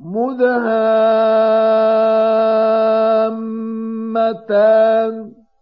مُدْهَامَّتَانِ